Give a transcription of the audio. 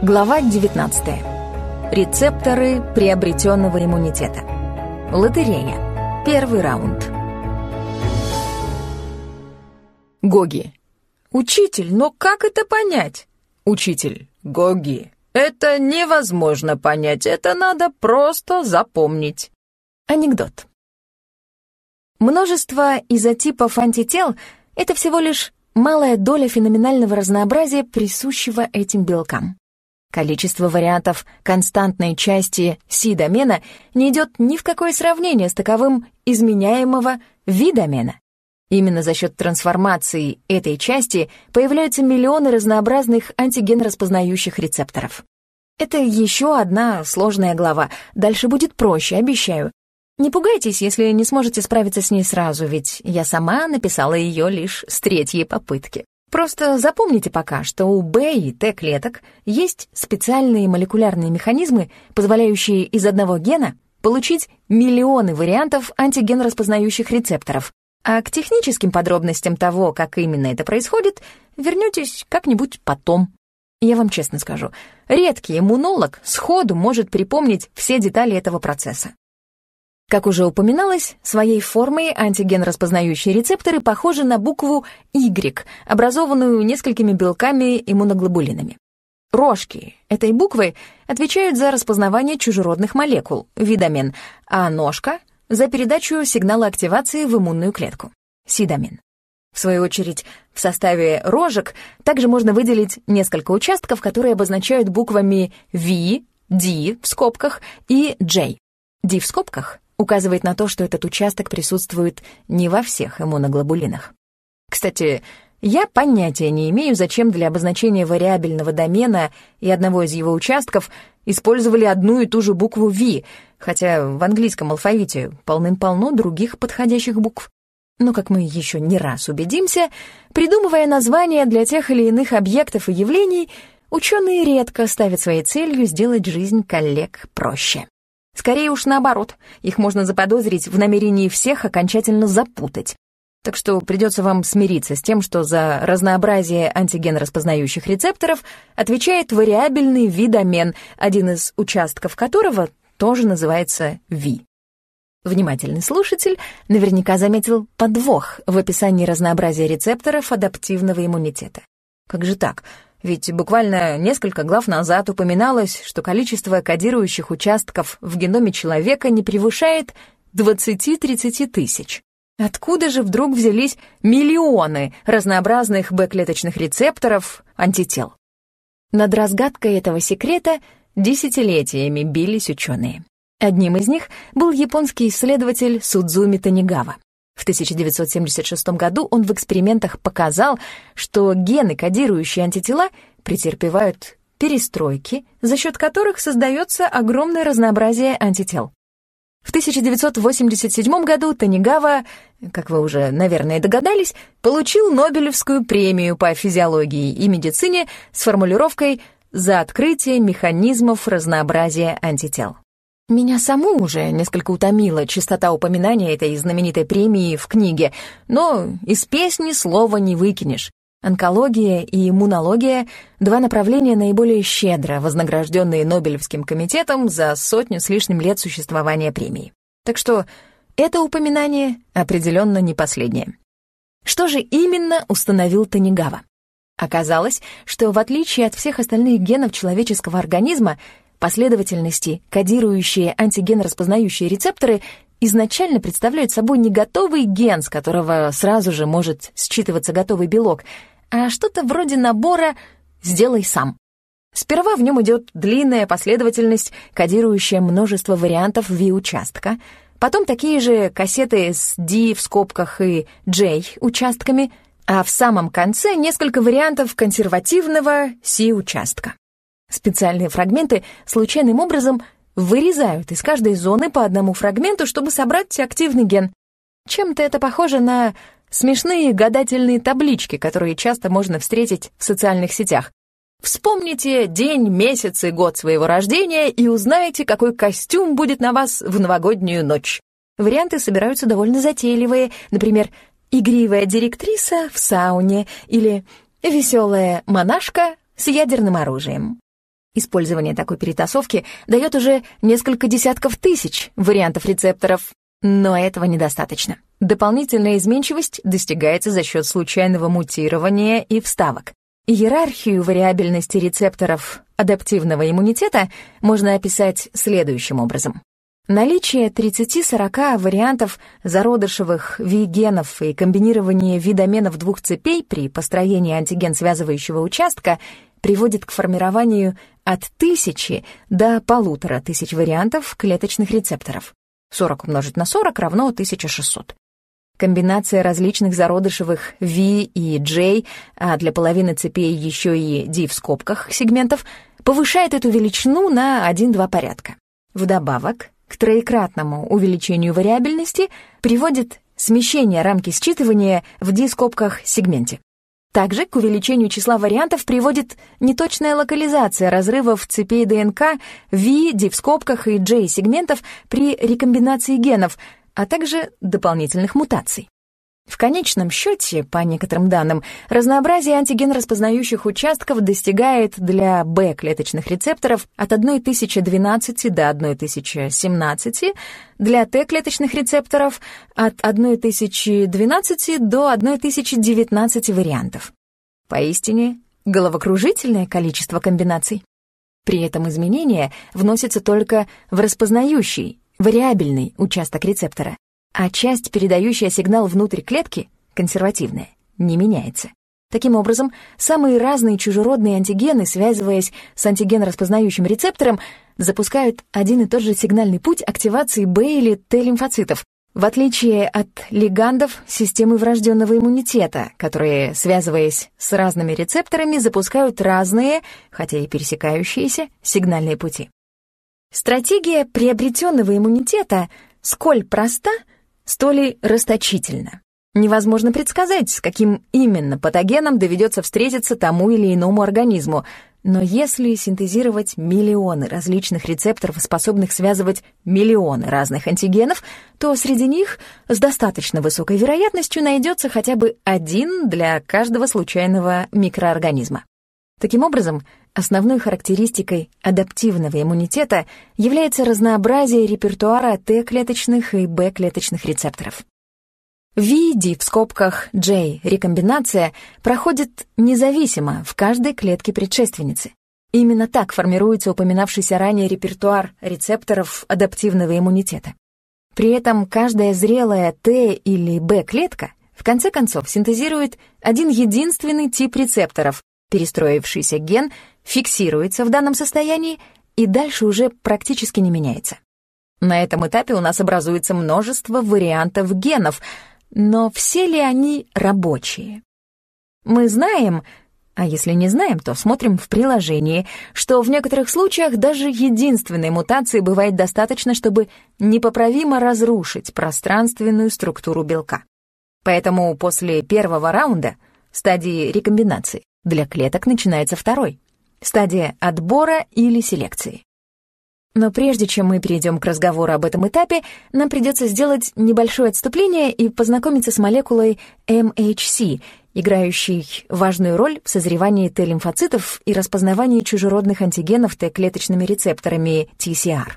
Глава 19. Рецепторы приобретенного иммунитета. Лотерея. Первый раунд. Гоги. Учитель, но как это понять? Учитель. Гоги. Это невозможно понять, это надо просто запомнить. Анекдот. Множество изотипов антител — это всего лишь малая доля феноменального разнообразия, присущего этим белкам. Количество вариантов константной части си-домена не идет ни в какое сравнение с таковым изменяемого ви-домена. Именно за счет трансформации этой части появляются миллионы разнообразных антиген-распознающих рецепторов. Это еще одна сложная глава. Дальше будет проще, обещаю. Не пугайтесь, если не сможете справиться с ней сразу, ведь я сама написала ее лишь с третьей попытки. Просто запомните пока, что у Б и Т клеток есть специальные молекулярные механизмы, позволяющие из одного гена получить миллионы вариантов антиген-распознающих рецепторов. А к техническим подробностям того, как именно это происходит, вернетесь как-нибудь потом. Я вам честно скажу, редкий иммунолог сходу может припомнить все детали этого процесса. Как уже упоминалось, своей формой антиген-распознающие рецепторы похожи на букву Y, образованную несколькими белками-иммуноглобулинами. Рожки этой буквы отвечают за распознавание чужеродных молекул, видамин, а ножка — за передачу сигнала активации в иммунную клетку, сидамин. В свою очередь, в составе рожек также можно выделить несколько участков, которые обозначают буквами V, D в скобках и J. D в скобках указывает на то, что этот участок присутствует не во всех иммуноглобулинах. Кстати, я понятия не имею, зачем для обозначения вариабельного домена и одного из его участков использовали одну и ту же букву V, хотя в английском алфавите полным-полно других подходящих букв. Но, как мы еще не раз убедимся, придумывая названия для тех или иных объектов и явлений, ученые редко ставят своей целью сделать жизнь коллег проще. Скорее уж наоборот, их можно заподозрить в намерении всех окончательно запутать. Так что придется вам смириться с тем, что за разнообразие антиген-распознающих рецепторов отвечает вариабельный видомен, один из участков которого тоже называется Ви. Внимательный слушатель наверняка заметил подвох в описании разнообразия рецепторов адаптивного иммунитета. Как же так? Ведь буквально несколько глав назад упоминалось, что количество кодирующих участков в геноме человека не превышает 20-30 тысяч. Откуда же вдруг взялись миллионы разнообразных Б-клеточных рецепторов, антител? Над разгадкой этого секрета десятилетиями бились ученые. Одним из них был японский исследователь Судзуми Танигава. В 1976 году он в экспериментах показал, что гены, кодирующие антитела, претерпевают перестройки, за счет которых создается огромное разнообразие антител. В 1987 году Танигава, как вы уже, наверное, догадались, получил Нобелевскую премию по физиологии и медицине с формулировкой «За открытие механизмов разнообразия антител». Меня саму уже несколько утомила частота упоминания этой знаменитой премии в книге, но из песни слова не выкинешь. Онкология и иммунология — два направления наиболее щедро вознагражденные Нобелевским комитетом за сотню с лишним лет существования премии. Так что это упоминание определенно не последнее. Что же именно установил Танигава? Оказалось, что в отличие от всех остальных генов человеческого организма, Последовательности, кодирующие антиген-распознающие рецепторы, изначально представляют собой не готовый ген, с которого сразу же может считываться готовый белок, а что-то вроде набора «сделай сам». Сперва в нем идет длинная последовательность, кодирующая множество вариантов V-участка, потом такие же кассеты с D в скобках и J участками, а в самом конце несколько вариантов консервативного C-участка. Специальные фрагменты случайным образом вырезают из каждой зоны по одному фрагменту, чтобы собрать активный ген. Чем-то это похоже на смешные гадательные таблички, которые часто можно встретить в социальных сетях. Вспомните день, месяц и год своего рождения и узнаете, какой костюм будет на вас в новогоднюю ночь. Варианты собираются довольно затейливые, например, «Игривая директриса в сауне» или «Веселая монашка с ядерным оружием». Использование такой перетасовки дает уже несколько десятков тысяч вариантов рецепторов, но этого недостаточно. Дополнительная изменчивость достигается за счет случайного мутирования и вставок. Иерархию вариабельности рецепторов адаптивного иммунитета можно описать следующим образом. Наличие 30-40 вариантов зародышевых V-генов и комбинирование V-доменов двух цепей при построении антиген-связывающего участка приводит к формированию от тысячи до полутора тысяч вариантов клеточных рецепторов. 40 умножить на 40 равно 1600. Комбинация различных зародышевых V и J, а для половины цепей еще и D в скобках сегментов, повышает эту величину на 1-2 порядка. Вдобавок, к троекратному увеличению вариабельности приводит смещение рамки считывания в D-скобках сегменте. Также к увеличению числа вариантов приводит неточная локализация разрывов цепей ДНК V, D в скобках и J сегментов при рекомбинации генов, а также дополнительных мутаций. В конечном счете, по некоторым данным, разнообразие антиген-распознающих участков достигает для Б-клеточных рецепторов от 1012 до 1017, для Т-клеточных рецепторов от 1012 до 1019 вариантов. Поистине, головокружительное количество комбинаций. При этом изменения вносятся только в распознающий, вариабельный участок рецептора, а часть, передающая сигнал внутрь клетки, консервативная, не меняется. Таким образом, самые разные чужеродные антигены, связываясь с антиген-распознающим рецептором, запускают один и тот же сигнальный путь активации Б или Т-лимфоцитов, в отличие от лигандов системы врожденного иммунитета, которые, связываясь с разными рецепторами, запускают разные, хотя и пересекающиеся, сигнальные пути. Стратегия приобретенного иммунитета сколь проста, столь и расточительна. Невозможно предсказать, с каким именно патогеном доведется встретиться тому или иному организму, но если синтезировать миллионы различных рецепторов, способных связывать миллионы разных антигенов, то среди них с достаточно высокой вероятностью найдется хотя бы один для каждого случайного микроорганизма. Таким образом, Основной характеристикой адаптивного иммунитета является разнообразие репертуара Т-клеточных и Б-клеточных рецепторов. VD в скобках J рекомбинация проходит независимо в каждой клетке предшественницы. Именно так формируется упоминавшийся ранее репертуар рецепторов адаптивного иммунитета. При этом каждая зрелая Т или Б-клетка в конце концов синтезирует один единственный тип рецепторов, перестроившийся ген фиксируется в данном состоянии и дальше уже практически не меняется. На этом этапе у нас образуется множество вариантов генов, но все ли они рабочие? Мы знаем, а если не знаем, то смотрим в приложении, что в некоторых случаях даже единственной мутации бывает достаточно, чтобы непоправимо разрушить пространственную структуру белка. Поэтому после первого раунда, стадии рекомбинации, для клеток начинается второй, стадия отбора или селекции. Но прежде чем мы перейдем к разговору об этом этапе, нам придется сделать небольшое отступление и познакомиться с молекулой MHC, играющей важную роль в созревании Т-лимфоцитов и распознавании чужеродных антигенов Т-клеточными рецепторами TCR.